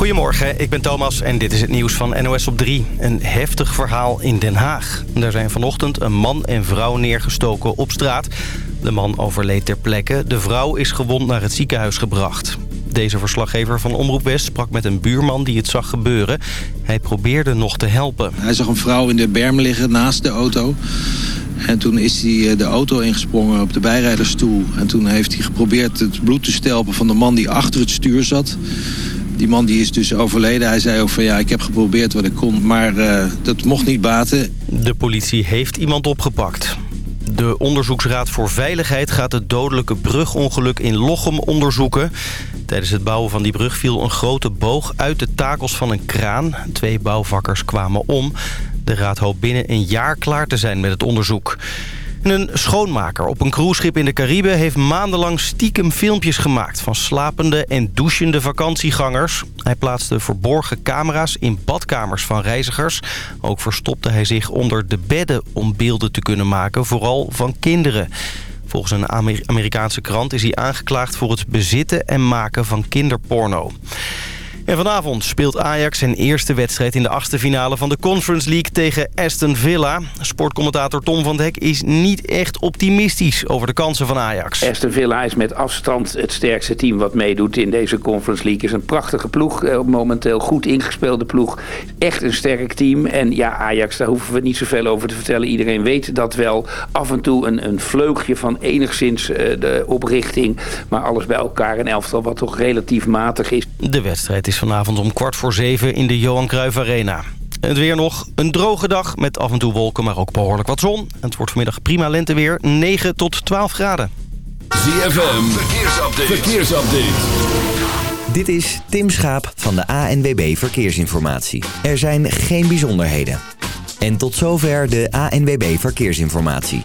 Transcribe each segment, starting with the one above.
Goedemorgen, ik ben Thomas en dit is het nieuws van NOS op 3. Een heftig verhaal in Den Haag. Er zijn vanochtend een man en vrouw neergestoken op straat. De man overleed ter plekke. De vrouw is gewond naar het ziekenhuis gebracht. Deze verslaggever van Omroep West sprak met een buurman die het zag gebeuren. Hij probeerde nog te helpen. Hij zag een vrouw in de berm liggen naast de auto. En toen is hij eh, de auto ingesprongen op de bijrijdersstoel. En toen heeft hij geprobeerd het bloed te stelpen van de man die achter het stuur zat. Die man die is dus overleden. Hij zei ook van ja, ik heb geprobeerd wat ik kon, maar uh, dat mocht niet baten. De politie heeft iemand opgepakt. De Onderzoeksraad voor Veiligheid gaat het dodelijke brugongeluk in Lochem onderzoeken. Tijdens het bouwen van die brug viel een grote boog uit de takels van een kraan. Twee bouwvakkers kwamen om. De raad hoopt binnen een jaar klaar te zijn met het onderzoek. Een schoonmaker op een cruiseschip in de Cariben... heeft maandenlang stiekem filmpjes gemaakt... van slapende en douchende vakantiegangers. Hij plaatste verborgen camera's in badkamers van reizigers. Ook verstopte hij zich onder de bedden om beelden te kunnen maken... vooral van kinderen. Volgens een Amerikaanse krant is hij aangeklaagd voor het bezitten en maken van kinderporno. En vanavond speelt Ajax zijn eerste wedstrijd in de achtste finale van de Conference League tegen Aston Villa. Sportcommentator Tom van Dek is niet echt optimistisch over de kansen van Ajax. Aston Villa is met afstand het sterkste team wat meedoet in deze Conference League. is een prachtige ploeg, eh, momenteel goed ingespeelde ploeg. Echt een sterk team. En ja, Ajax, daar hoeven we niet zoveel over te vertellen. Iedereen weet dat wel. Af en toe een, een vleugje van enigszins uh, de oprichting. Maar alles bij elkaar een elftal wat toch relatief matig is. De wedstrijd is vanavond om kwart voor zeven in de Johan Cruijff Arena. Het weer nog. Een droge dag met af en toe wolken, maar ook behoorlijk wat zon. Het wordt vanmiddag prima lenteweer, 9 tot 12 graden. ZFM, verkeersupdate. verkeersupdate. Dit is Tim Schaap van de ANWB Verkeersinformatie. Er zijn geen bijzonderheden. En tot zover de ANWB Verkeersinformatie.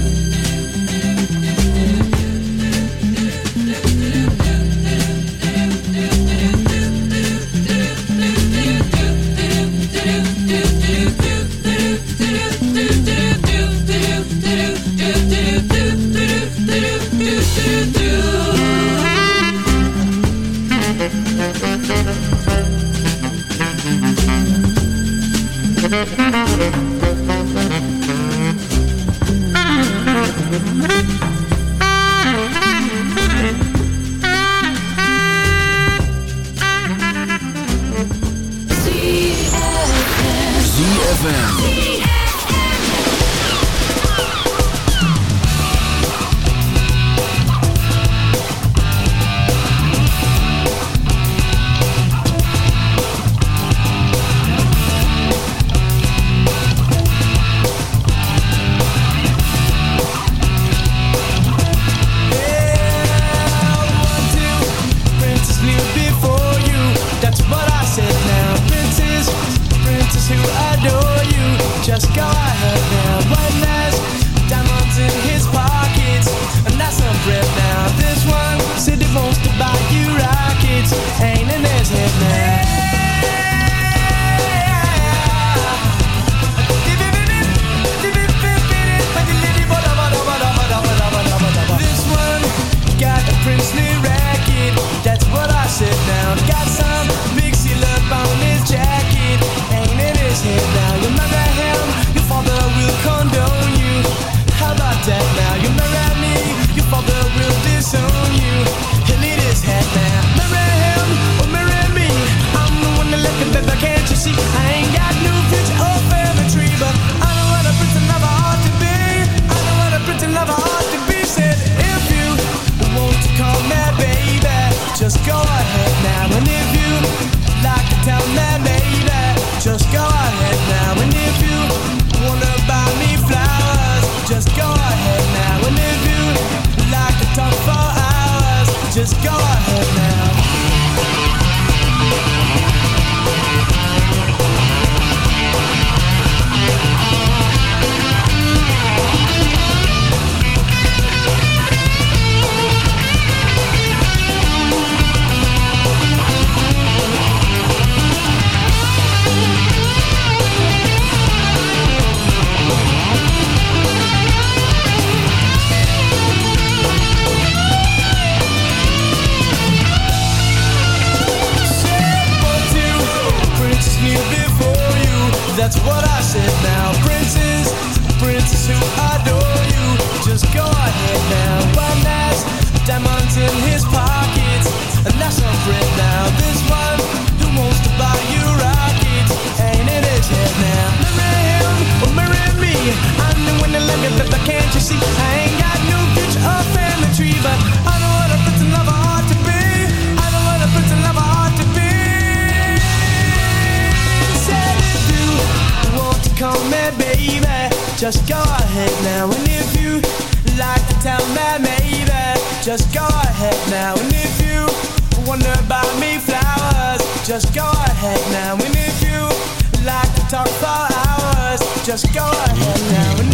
Just go ahead now.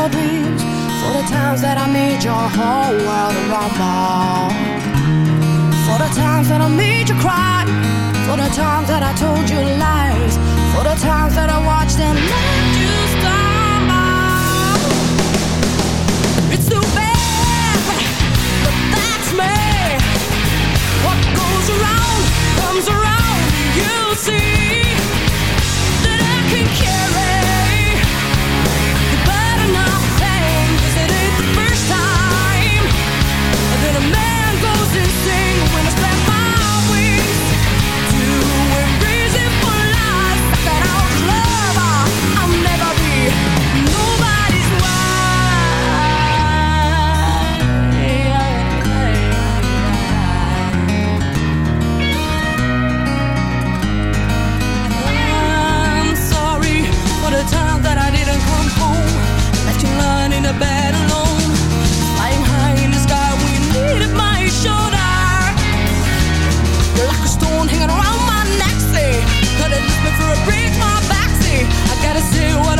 your dreams, for the times that I made your whole world rumble, for the times that I made you cry, for the times that I told you lies, for the times that I watched them let you stumble. It's too bad, but that's me. What goes around comes around. You'll see that I can carry. do what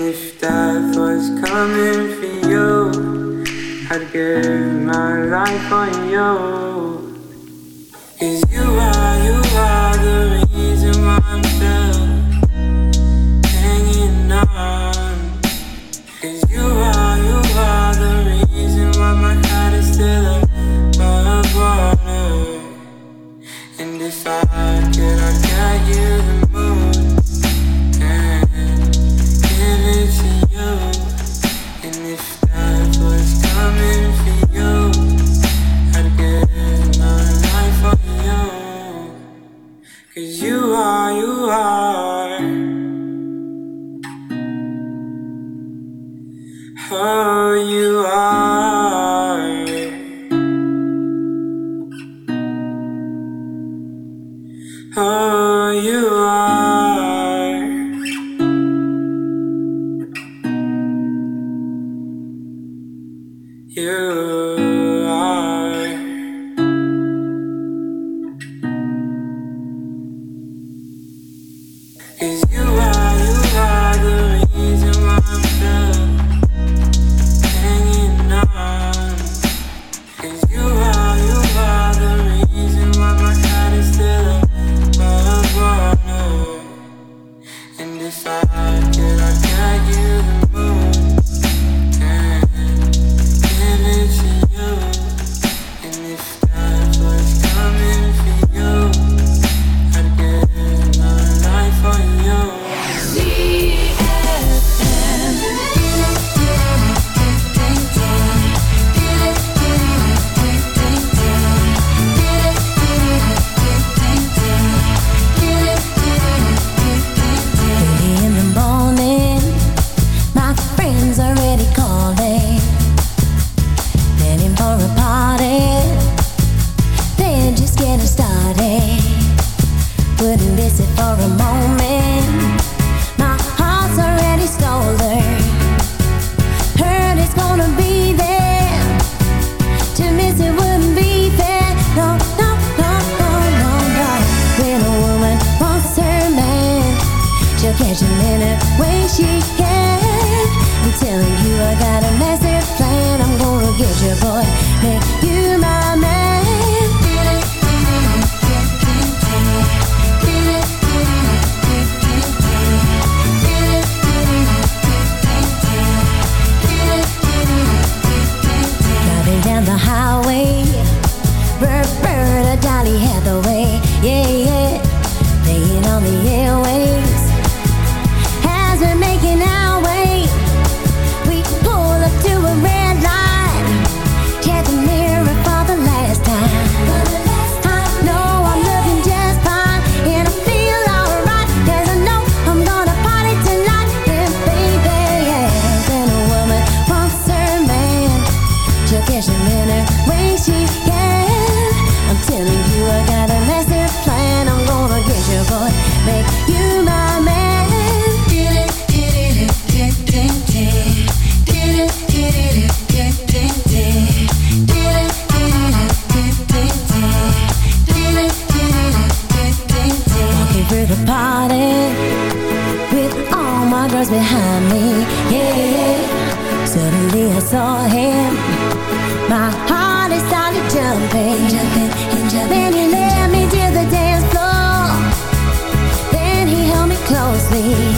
if death was coming for you, I'd give my life on you. Cause you are. me, yeah. Suddenly I saw him. My heart is started jumping Jumping and jumping. Then he led me to the dance floor. Then he held me closely.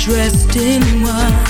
dressed in white,